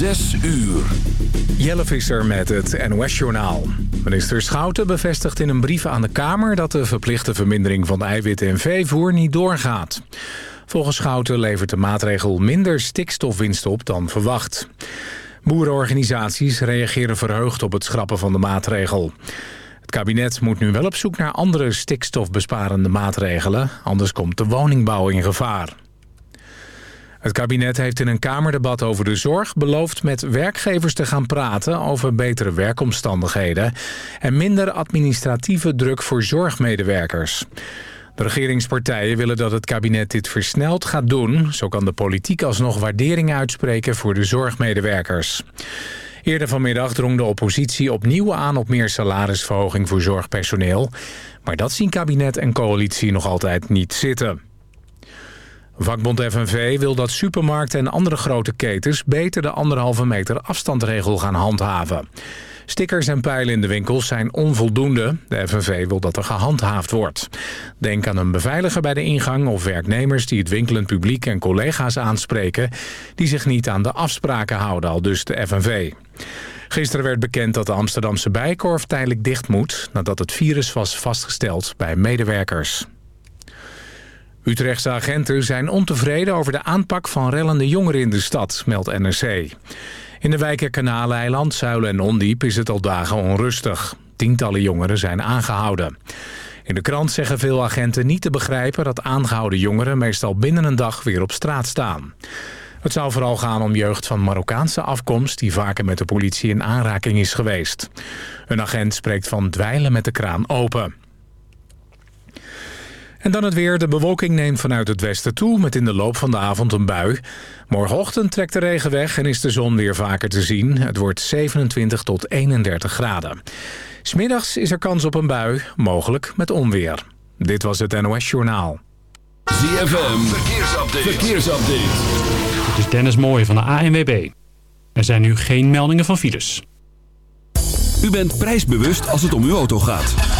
Zes uur. Jelle Visser met het NOS-journaal. Minister Schouten bevestigt in een brief aan de Kamer... dat de verplichte vermindering van de eiwitten en veevoer niet doorgaat. Volgens Schouten levert de maatregel minder stikstofwinst op dan verwacht. Boerenorganisaties reageren verheugd op het schrappen van de maatregel. Het kabinet moet nu wel op zoek naar andere stikstofbesparende maatregelen... anders komt de woningbouw in gevaar. Het kabinet heeft in een Kamerdebat over de zorg beloofd met werkgevers te gaan praten over betere werkomstandigheden en minder administratieve druk voor zorgmedewerkers. De regeringspartijen willen dat het kabinet dit versneld gaat doen. Zo kan de politiek alsnog waardering uitspreken voor de zorgmedewerkers. Eerder vanmiddag drong de oppositie opnieuw aan op meer salarisverhoging voor zorgpersoneel. Maar dat zien kabinet en coalitie nog altijd niet zitten. Vakbond FNV wil dat supermarkten en andere grote ketens... beter de anderhalve meter afstandregel gaan handhaven. Stickers en pijlen in de winkels zijn onvoldoende. De FNV wil dat er gehandhaafd wordt. Denk aan een beveiliger bij de ingang of werknemers... die het winkelend publiek en collega's aanspreken... die zich niet aan de afspraken houden, al dus de FNV. Gisteren werd bekend dat de Amsterdamse Bijkorf tijdelijk dicht moet... nadat het virus was vastgesteld bij medewerkers. Utrechtse agenten zijn ontevreden over de aanpak van rellende jongeren in de stad, meldt NRC. In de wijken Kanaleiland, Zuilen en Ondiep is het al dagen onrustig. Tientallen jongeren zijn aangehouden. In de krant zeggen veel agenten niet te begrijpen dat aangehouden jongeren meestal binnen een dag weer op straat staan. Het zou vooral gaan om jeugd van Marokkaanse afkomst die vaker met de politie in aanraking is geweest. Een agent spreekt van dweilen met de kraan open. En dan het weer. De bewolking neemt vanuit het westen toe... met in de loop van de avond een bui. Morgenochtend trekt de regen weg en is de zon weer vaker te zien. Het wordt 27 tot 31 graden. Smiddags is er kans op een bui, mogelijk met onweer. Dit was het NOS Journaal. ZFM, verkeersupdate. verkeersupdate. Dit is Dennis Mooij van de ANWB. Er zijn nu geen meldingen van files. U bent prijsbewust als het om uw auto gaat.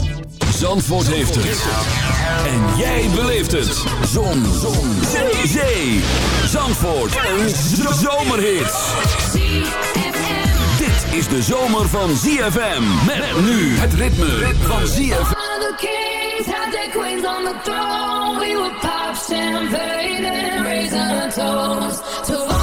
Zandvoort heeft het. En jij beleeft het. Zon. Zon. Zee. Zee. Zandvoort. Een zomerhit. Dit is de zomer van ZFM. Met nu het ritme van ZFM. All the kings had their queens on the throne. We would pop champagne and raise a toast to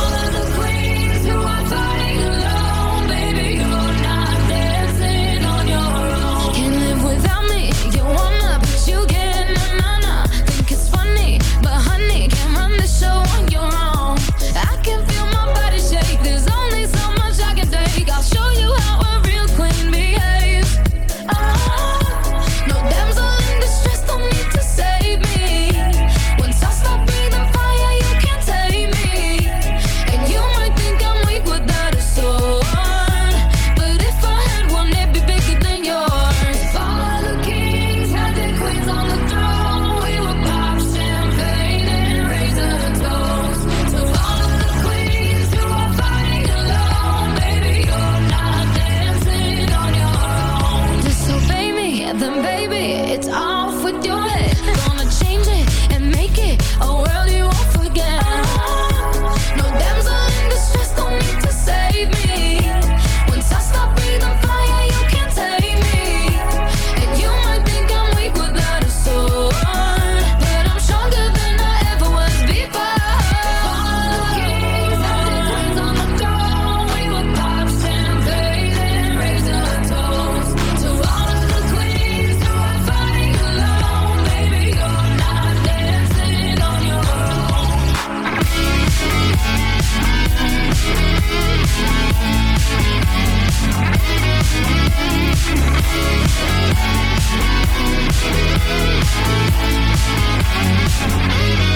Thank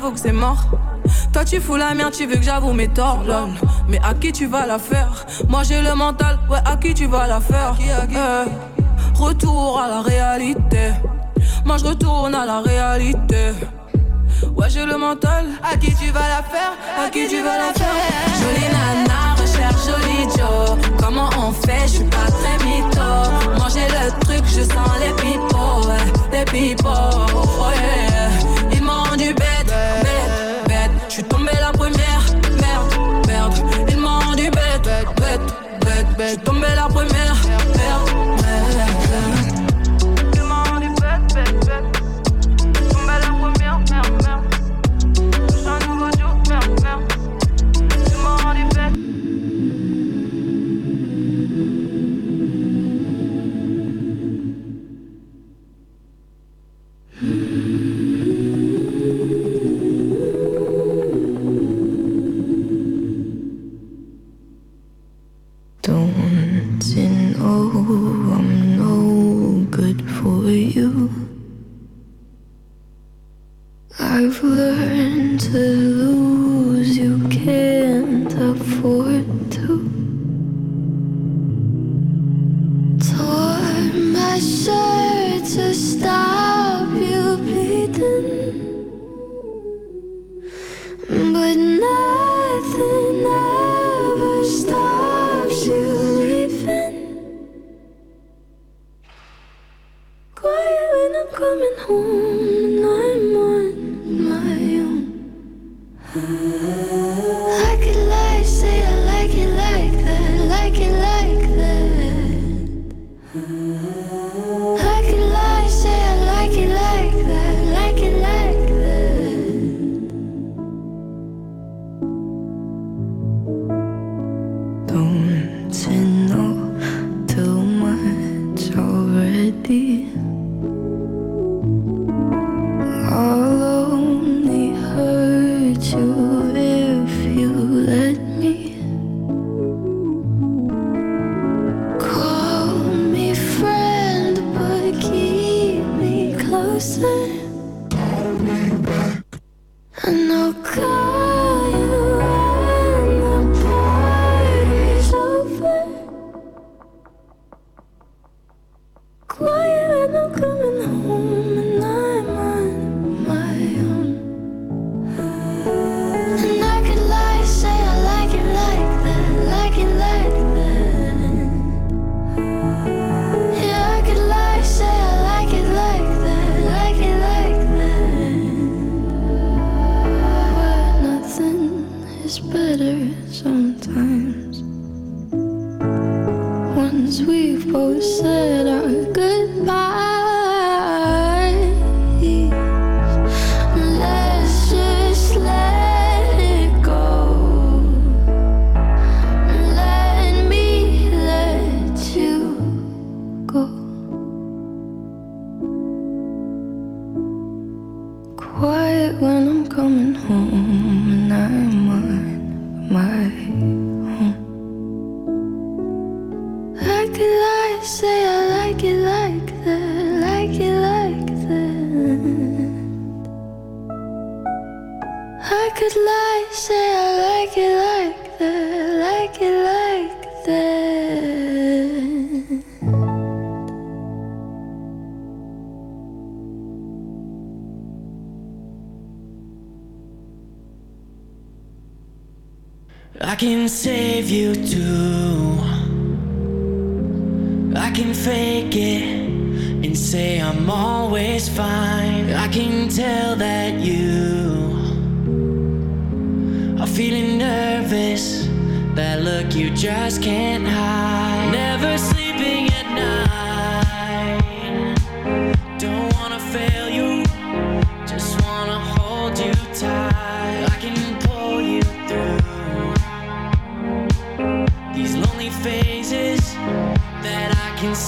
que c'est mort. Toi tu fous la merde, tu veux que j'avoue mes torts. Mais à qui tu vas la faire? Moi j'ai le mental, ouais, à qui tu vas la faire? Eh, retour à la réalité. Moi je retourne à la réalité. Ouais, j'ai le mental. À qui tu vas la faire? À qui tu vas la faire? Jolie nana, recherche jolie Joe. Comment on fait? Je suis pas très mytho. Manger le truc, je sens les pipos. Ouais, les pipos. Oh yeah. Ils m'ont du bel tombe la me. can see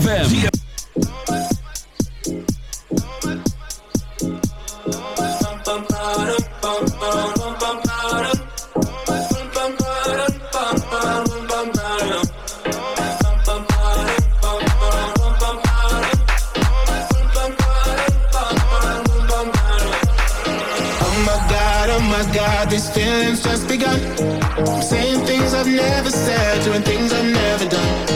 ZFM. Zf oh oh these feelings just begun. I'm saying things I've never said, doing things I've never done.